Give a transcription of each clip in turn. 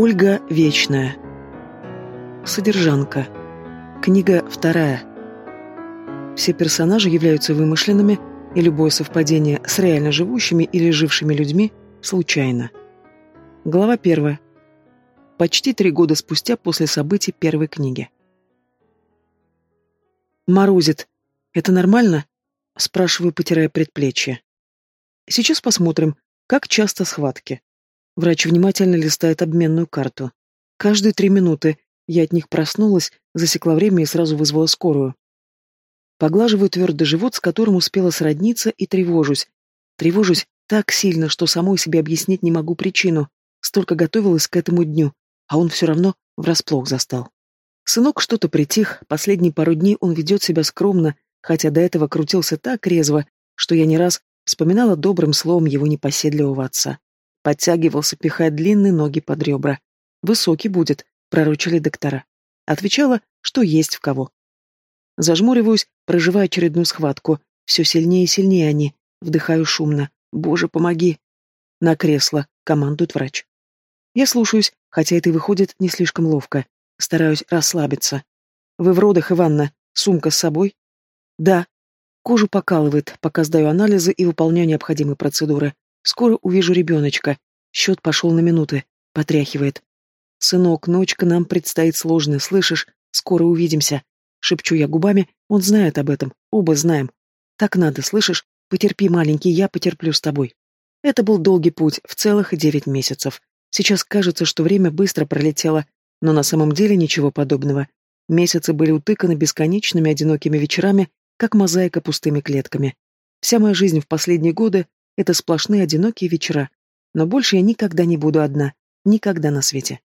Ольга Вечная. Содержанка. Книга вторая. Все персонажи являются вымышленными, и любое совпадение с реально живущими или жившими людьми случайно. Глава первая. Почти три года спустя после событий первой книги. «Морозит. Это нормально?» – спрашиваю, потирая предплечье. «Сейчас посмотрим, как часто схватки». Врач внимательно листает обменную карту. Каждые три минуты я от них проснулась, засекла время и сразу вызвала скорую. Поглаживаю твердый живот, с которым успела сродниться, и тревожусь. Тревожусь так сильно, что самой себе объяснить не могу причину. Столько готовилась к этому дню, а он все равно врасплох застал. Сынок что-то притих, последние пару дней он ведет себя скромно, хотя до этого крутился так резво, что я не раз вспоминала добрым словом его непоседливого отца. Подтягивался, пихая длинные ноги под ребра. «Высокий будет», — пророчили доктора. Отвечала, что есть в кого. Зажмуриваюсь, проживая очередную схватку. Все сильнее и сильнее они. Вдыхаю шумно. «Боже, помоги!» На кресло, командует врач. Я слушаюсь, хотя это и выходит не слишком ловко. Стараюсь расслабиться. «Вы в родах, Иванна? Сумка с собой?» «Да». Кожу покалывает, пока сдаю анализы и выполняю необходимые процедуры. Скоро увижу ребеночка. Счет пошел на минуты. Потряхивает. «Сынок, ночка нам предстоит сложная, слышишь? Скоро увидимся». Шепчу я губами, он знает об этом, оба знаем. Так надо, слышишь? Потерпи, маленький, я потерплю с тобой. Это был долгий путь, в целых девять месяцев. Сейчас кажется, что время быстро пролетело, но на самом деле ничего подобного. Месяцы были утыканы бесконечными одинокими вечерами, как мозаика пустыми клетками. Вся моя жизнь в последние годы это сплошные одинокие вечера. Но больше я никогда не буду одна. Никогда на свете.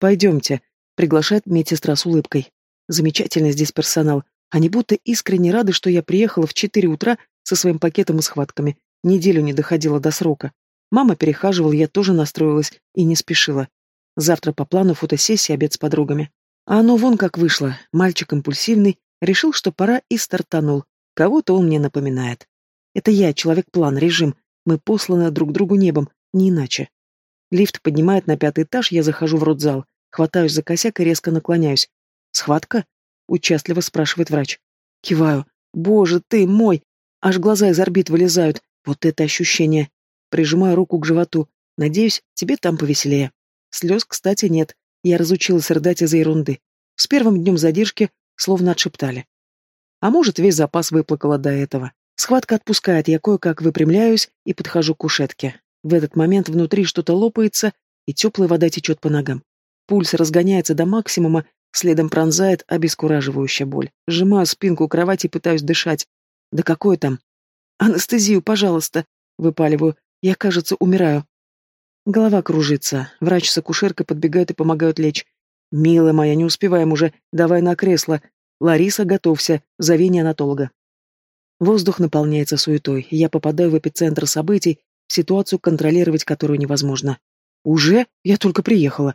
«Пойдемте», — приглашает медсестра с улыбкой. «Замечательный здесь персонал. Они будто искренне рады, что я приехала в четыре утра со своим пакетом и схватками. Неделю не доходила до срока. Мама перехаживала, я тоже настроилась и не спешила. Завтра по плану фотосессия, обед с подругами. А оно вон как вышло. Мальчик импульсивный, решил, что пора и стартанул. Кого-то он мне напоминает. Это я, человек-план, режим. Мы посланы друг другу небом, не иначе. Лифт поднимает на пятый этаж, я захожу в родзал, хватаюсь за косяк и резко наклоняюсь. «Схватка?» — участливо спрашивает врач. Киваю. «Боже ты мой!» Аж глаза из орбит вылезают. Вот это ощущение. Прижимаю руку к животу. Надеюсь, тебе там повеселее. Слез, кстати, нет. Я разучилась рыдать из-за ерунды. С первым днем задержки словно отшептали. А может, весь запас выплакала до этого. Схватка отпускает, я кое-как выпрямляюсь и подхожу к кушетке. В этот момент внутри что-то лопается, и теплая вода течет по ногам. Пульс разгоняется до максимума, следом пронзает обескураживающая боль. Сжимаю спинку кровати и пытаюсь дышать. Да какое там? Анестезию, пожалуйста, выпаливаю. Я, кажется, умираю. Голова кружится. Врач с акушеркой подбегают и помогают лечь. «Милая моя, не успеваем уже. Давай на кресло. Лариса, готовься. Зови неонатолога». Воздух наполняется суетой, я попадаю в эпицентр событий, в ситуацию, контролировать которую невозможно. Уже? Я только приехала.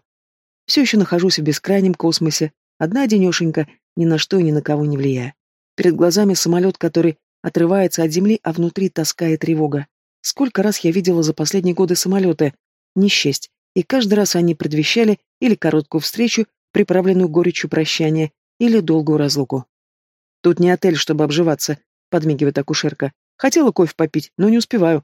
Все еще нахожусь в бескрайнем космосе, одна денешенька, ни на что и ни на кого не влияя. Перед глазами самолет, который отрывается от земли, а внутри тоска и тревога. Сколько раз я видела за последние годы самолеты? Не. И каждый раз они предвещали или короткую встречу, приправленную горечью прощания, или долгую разлуку. Тут не отель, чтобы обживаться, подмигивает акушерка. Хотела кофе попить, но не успеваю.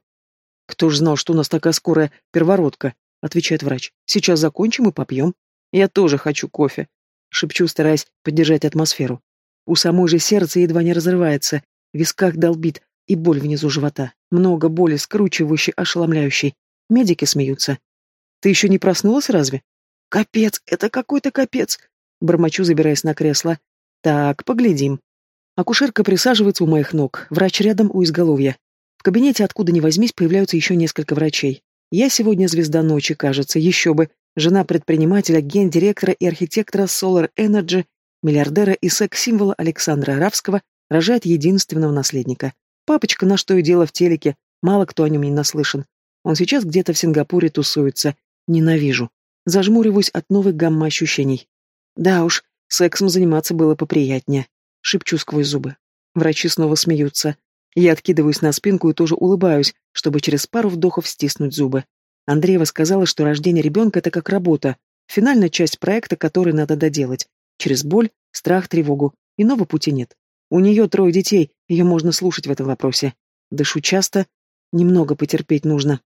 Кто ж знал, что у нас такая скорая первородка? Отвечает врач. Сейчас закончим и попьем. Я тоже хочу кофе. Шепчу, стараясь поддержать атмосферу. У самой же сердце едва не разрывается, в висках долбит и боль внизу живота. Много боли, скручивающей, ошеломляющей. Медики смеются. Ты еще не проснулась разве? Капец, это какой-то капец. Бормочу, забираясь на кресло. Так, поглядим. Акушерка присаживается у моих ног, врач рядом у изголовья. В кабинете, откуда ни возьмись, появляются еще несколько врачей. Я сегодня звезда ночи, кажется, еще бы. Жена предпринимателя, гендиректора и архитектора Solar Energy, миллиардера и секс-символа Александра Равского рожает единственного наследника. Папочка на что и дело в телеке, мало кто о нем не наслышан. Он сейчас где-то в Сингапуре тусуется. Ненавижу. Зажмуриваюсь от новых гамма ощущений. Да уж, сексом заниматься было поприятнее. Шепчу сквозь зубы. Врачи снова смеются. Я откидываюсь на спинку и тоже улыбаюсь, чтобы через пару вдохов стиснуть зубы. Андреева сказала, что рождение ребенка — это как работа. Финальная часть проекта, который надо доделать. Через боль, страх, тревогу. Иного пути нет. У нее трое детей, ее можно слушать в этом вопросе. Дышу часто, немного потерпеть нужно.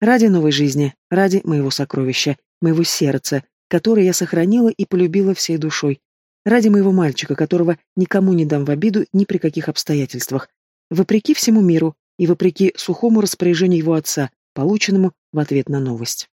Ради новой жизни, ради моего сокровища, моего сердца, которое я сохранила и полюбила всей душой. Ради моего мальчика, которого никому не дам в обиду ни при каких обстоятельствах. Вопреки всему миру и вопреки сухому распоряжению его отца, полученному в ответ на новость.